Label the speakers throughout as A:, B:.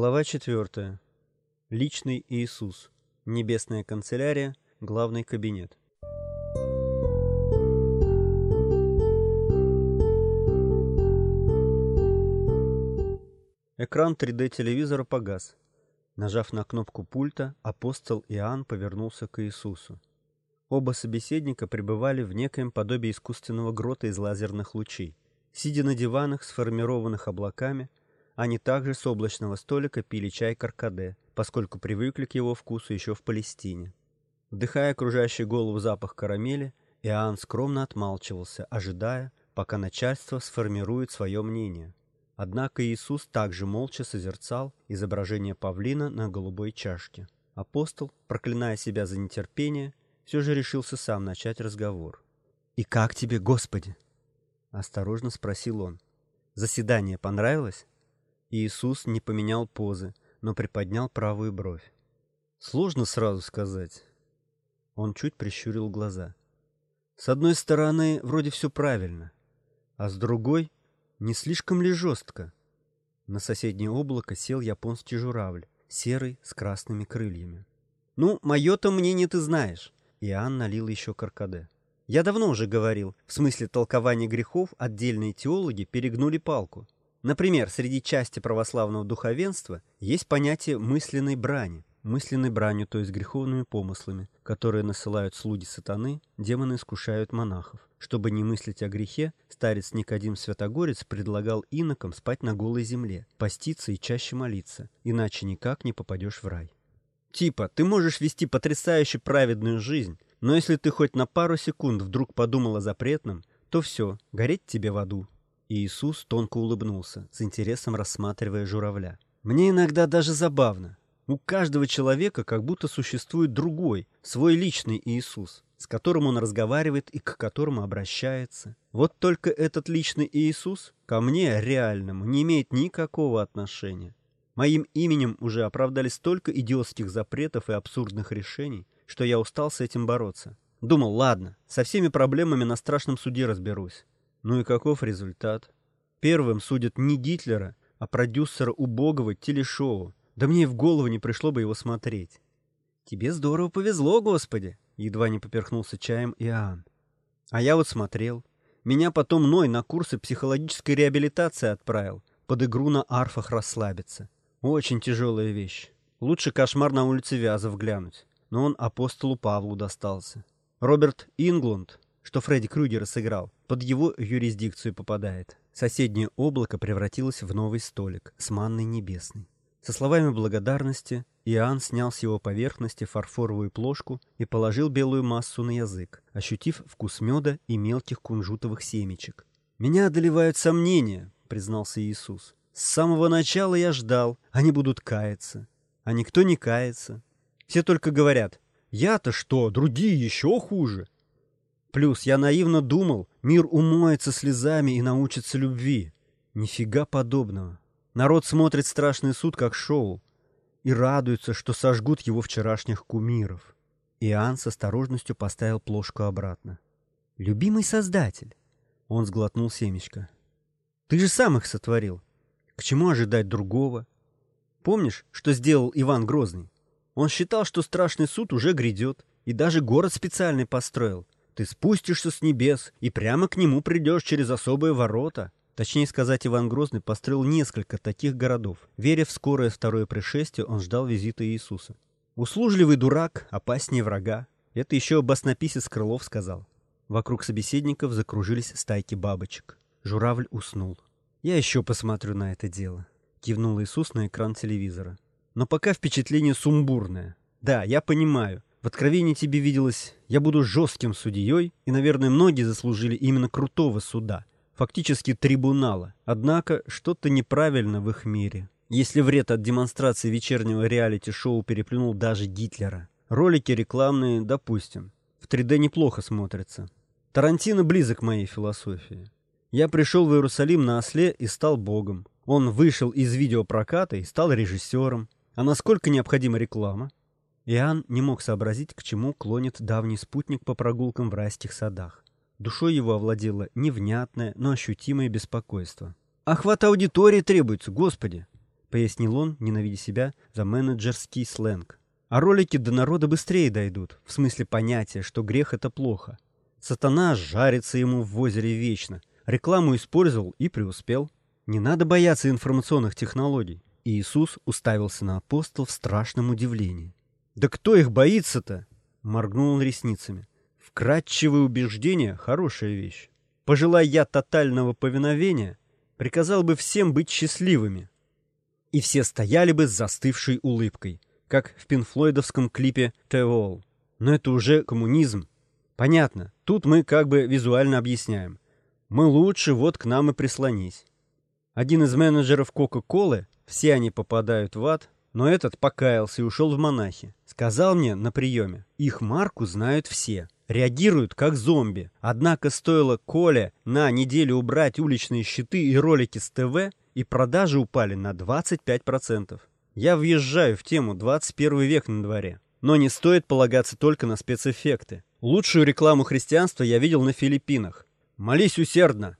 A: Глава 4. Личный Иисус. Небесная канцелярия. Главный кабинет. Экран 3D-телевизора погас. Нажав на кнопку пульта, апостол Иоанн повернулся к Иисусу. Оба собеседника пребывали в некоем подобии искусственного грота из лазерных лучей. Сидя на диванах, сформированных облаками, они также с облачного столика пили чай каркаде, поскольку привыкли к его вкусу еще в Палестине. Вдыхая окружающий голову запах карамели, Иоанн скромно отмалчивался, ожидая, пока начальство сформирует свое мнение. Однако Иисус также молча созерцал изображение павлина на голубой чашке. Апостол, проклиная себя за нетерпение, все же решился сам начать разговор. «И как тебе, Господи?» — осторожно спросил он. «Заседание понравилось?» Иисус не поменял позы, но приподнял правую бровь. «Сложно сразу сказать». Он чуть прищурил глаза. «С одной стороны, вроде все правильно, а с другой, не слишком ли жестко?» На соседнее облако сел японский журавль, серый, с красными крыльями. «Ну, мое-то мнение ты знаешь». Иоанн налил еще каркаде. «Я давно уже говорил, в смысле толкования грехов отдельные теологи перегнули палку. Например, среди части православного духовенства есть понятие мысленной брани. Мысленной бранью, то есть греховными помыслами, которые насылают слуги сатаны, демоны искушают монахов. Чтобы не мыслить о грехе, старец Никодим Святогорец предлагал инокам спать на голой земле, поститься и чаще молиться, иначе никак не попадешь в рай. Типа, ты можешь вести потрясающе праведную жизнь, но если ты хоть на пару секунд вдруг подумал о запретном, то все, гореть тебе в аду. Иисус тонко улыбнулся, с интересом рассматривая журавля. Мне иногда даже забавно. У каждого человека как будто существует другой, свой личный Иисус, с которым он разговаривает и к которому обращается. Вот только этот личный Иисус ко мне, реальному, не имеет никакого отношения. Моим именем уже оправдали столько идиотских запретов и абсурдных решений, что я устал с этим бороться. Думал, ладно, со всеми проблемами на страшном суде разберусь. Ну и каков результат? Первым судят не Гитлера, а продюсера убогого телешоу. Да мне и в голову не пришло бы его смотреть. «Тебе здорово повезло, Господи!» Едва не поперхнулся чаем Иоанн. А я вот смотрел. Меня потом Ной на курсы психологической реабилитации отправил. Под игру на арфах расслабиться. Очень тяжелая вещь. Лучше кошмар на улице Вязов глянуть. Но он апостолу Павлу достался. Роберт Инглунд, что Фредди Крюгера сыграл, под его юрисдикцию попадает. Соседнее облако превратилось в новый столик с манной небесной. Со словами благодарности Иоанн снял с его поверхности фарфоровую плошку и положил белую массу на язык, ощутив вкус меда и мелких кунжутовых семечек. «Меня одолевают сомнения», — признался Иисус. «С самого начала я ждал, они будут каяться. А никто не кается. Все только говорят, я-то что, другие еще хуже. Плюс я наивно думал, мир умоется слезами и научится любви. Нифига подобного. Народ смотрит страшный суд как шоу и радуется, что сожгут его вчерашних кумиров. Иоанн с осторожностью поставил плошку обратно. «Любимый Создатель!» Он сглотнул семечко. «Ты же сам их сотворил. К чему ожидать другого? Помнишь, что сделал Иван Грозный? Он считал, что страшный суд уже грядет, и даже город специальный построил, ты спустишься с небес и прямо к нему придешь через особые ворота. Точнее сказать, Иван Грозный построил несколько таких городов. Веря в скорое второе пришествие, он ждал визита Иисуса. Услужливый дурак, опаснее врага. Это еще баснописец Крылов сказал. Вокруг собеседников закружились стайки бабочек. Журавль уснул. «Я еще посмотрю на это дело», — кивнул Иисус на экран телевизора. «Но пока впечатление сумбурное. Да, я понимаю. В откровении тебе виделось, я буду жестким судьей, и, наверное, многие заслужили именно крутого суда, фактически трибунала. Однако что-то неправильно в их мире. Если вред от демонстрации вечернего реалити-шоу переплюнул даже Гитлера. Ролики рекламные, допустим, в 3D неплохо смотрятся. Тарантино близок к моей философии. Я пришел в Иерусалим на осле и стал богом. Он вышел из видеопроката и стал режиссером. А насколько необходима реклама? Иоанн не мог сообразить, к чему клонит давний спутник по прогулкам в райских садах. Душой его овладело невнятное, но ощутимое беспокойство. «Охват аудитории требуется, Господи! — пояснил он, ненавидя себя за менеджерский сленг. «А ролики до народа быстрее дойдут, в смысле понятия, что грех — это плохо. Сатана жарится ему в озере вечно. Рекламу использовал и преуспел. Не надо бояться информационных технологий». Иисус уставился на апостол в страшном удивлении. «Да кто их боится-то?» — моргнул он ресницами. «Вкратчивые убеждения — хорошая вещь. Пожелай я тотального повиновения, приказал бы всем быть счастливыми. И все стояли бы с застывшей улыбкой, как в пинфлойдовском клипе «The Wall». Но это уже коммунизм. Понятно, тут мы как бы визуально объясняем. Мы лучше, вот к нам и прислонись. Один из менеджеров Кока-Колы, все они попадают в ад, но этот покаялся и ушел в монахи. Сказал мне на приеме, их марку знают все реагируют как зомби. Однако стоило Коле на неделю убрать уличные щиты и ролики с ТВ, и продажи упали на 25%. Я въезжаю в тему 21 век на дворе. Но не стоит полагаться только на спецэффекты. Лучшую рекламу христианства я видел на Филиппинах. Молись усердно.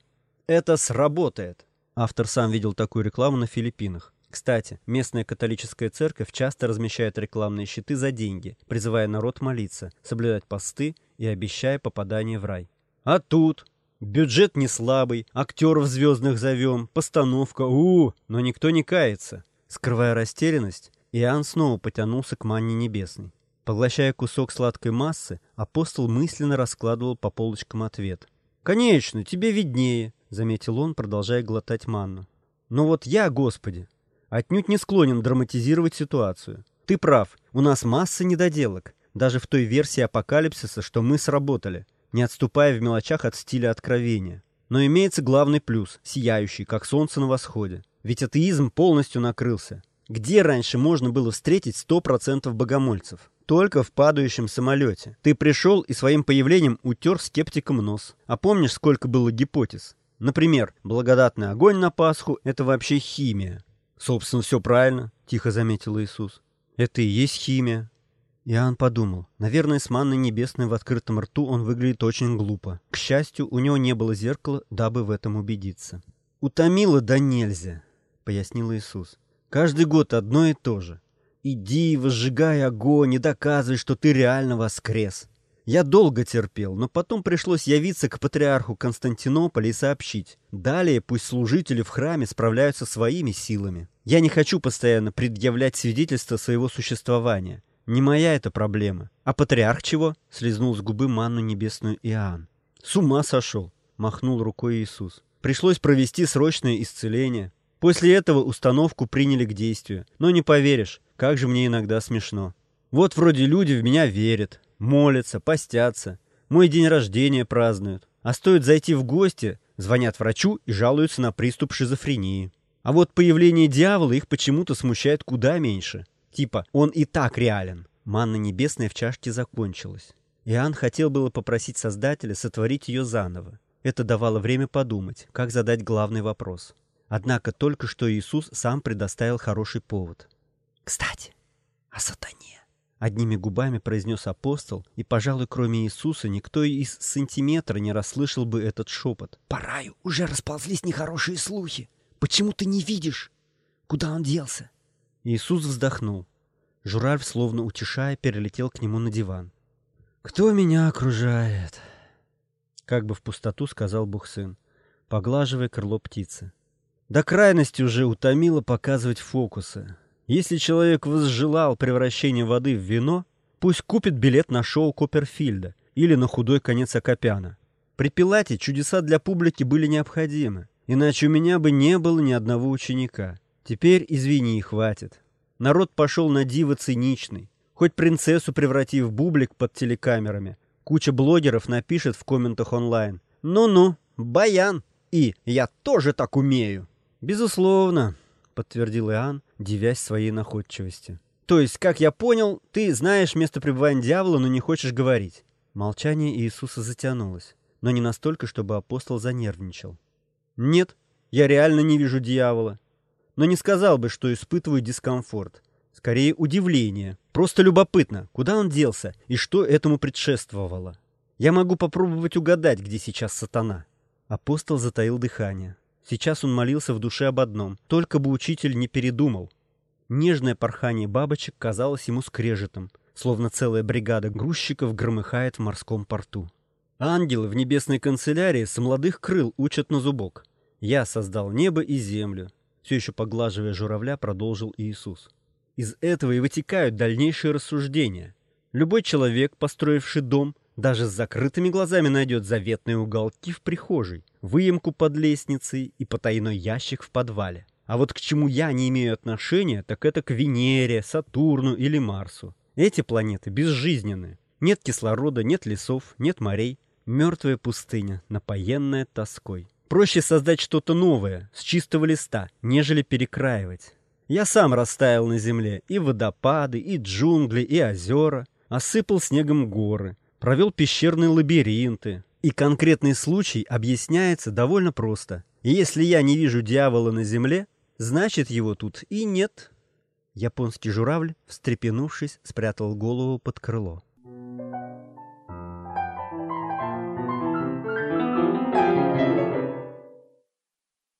A: Это сработает. Автор сам видел такую рекламу на Филиппинах. Кстати, местная католическая церковь часто размещает рекламные щиты за деньги, призывая народ молиться, соблюдать посты и обещая попадание в рай. А тут бюджет не слабый, актеров звездных зовем, постановка, у, -у но никто не кается. Скрывая растерянность, Иоанн снова потянулся к манне небесной. Поглощая кусок сладкой массы, апостол мысленно раскладывал по полочкам ответ. «Конечно, тебе виднее», — заметил он, продолжая глотать манну. «Но вот я, Господи, отнюдь не склонен драматизировать ситуацию. Ты прав, у нас масса недоделок, даже в той версии апокалипсиса, что мы сработали, не отступая в мелочах от стиля откровения. Но имеется главный плюс, сияющий, как солнце на восходе. Ведь атеизм полностью накрылся. Где раньше можно было встретить 100% богомольцев? Только в падающем самолете. Ты пришел и своим появлением утер скептикам нос. А помнишь, сколько было гипотез? Например, благодатный огонь на Пасху – это вообще химия. «Собственно, все правильно», — тихо заметил Иисус. «Это и есть химия». Иоанн подумал, наверное, с манной небесной в открытом рту он выглядит очень глупо. К счастью, у него не было зеркала, дабы в этом убедиться. «Утомило да нельзя», — пояснил Иисус. «Каждый год одно и то же. Иди, возжигай огонь и доказывай, что ты реально воскрес. Я долго терпел, но потом пришлось явиться к патриарху Константинополя и сообщить. Далее пусть служители в храме справляются своими силами. Я не хочу постоянно предъявлять свидетельство своего существования. Не моя это проблема. А патриарх чего? Слизнул с губы манну небесную Иоанн. С ума сошел, махнул рукой Иисус. Пришлось провести срочное исцеление. После этого установку приняли к действию. Но не поверишь, как же мне иногда смешно. Вот вроде люди в меня верят, молятся, постятся, мой день рождения празднуют. А стоит зайти в гости, звонят врачу и жалуются на приступ шизофрении. А вот появление дьявола их почему-то смущает куда меньше. Типа, он и так реален. Манна небесная в чашке закончилась. Иоанн хотел было попросить Создателя сотворить ее заново. Это давало время подумать, как задать главный вопрос. Однако только что Иисус сам предоставил хороший повод. «Кстати, о сатане». Одними губами произнес апостол, и, пожалуй, кроме Иисуса, никто из сантиметра не расслышал бы этот шепот. «По раю уже расползлись нехорошие слухи. Почему ты не видишь? Куда он делся?» Иисус вздохнул. Журавль, словно утешая, перелетел к нему на диван. «Кто меня окружает?» Как бы в пустоту сказал Бог сын, поглаживая крыло птицы. До крайности уже утомило показывать фокусы. Если человек возжелал превращения воды в вино, пусть купит билет на шоу Копперфильда или на худой конец Акопяна. При Пилате чудеса для публики были необходимы, иначе у меня бы не было ни одного ученика. Теперь, извини, хватит. Народ пошел на диво циничный. Хоть принцессу преврати в бублик под телекамерами. Куча блогеров напишет в комментах онлайн. «Ну-ну, баян!» И «Я тоже так умею!» Безусловно, подтвердил Иоанн, дивясь своей находчивости. То есть, как я понял, ты знаешь место пребывания дьявола, но не хочешь говорить. Молчание Иисуса затянулось, но не настолько, чтобы апостол занервничал. Нет, я реально не вижу дьявола. Но не сказал бы, что испытываю дискомфорт. Скорее, удивление. Просто любопытно, куда он делся и что этому предшествовало. Я могу попробовать угадать, где сейчас сатана. Апостол затаил дыхание. Сейчас он молился в душе об одном, только бы учитель не передумал. Нежное порхание бабочек казалось ему скрежетом, словно целая бригада грузчиков громыхает в морском порту. Ангелы в небесной канцелярии с молодых крыл учат на зубок. Я создал небо и землю. Все еще поглаживая журавля, продолжил Иисус. Из этого и вытекают дальнейшие рассуждения. Любой человек, построивший дом, даже с закрытыми глазами найдет заветные уголки в прихожей, выемку под лестницей и потайной ящик в подвале. А вот к чему я не имею отношения, так это к Венере, Сатурну или Марсу. Эти планеты безжизненны. Нет кислорода, нет лесов, нет морей. Мертвая пустыня, напоенная тоской. Проще создать что-то новое, с чистого листа, нежели перекраивать. Я сам растаял на земле и водопады, и джунгли, и озера, осыпал снегом горы, провел пещерные лабиринты. И конкретный случай объясняется довольно просто. Если я не вижу дьявола на земле, значит его тут и нет. Японский журавль, встрепенувшись, спрятал голову под крыло.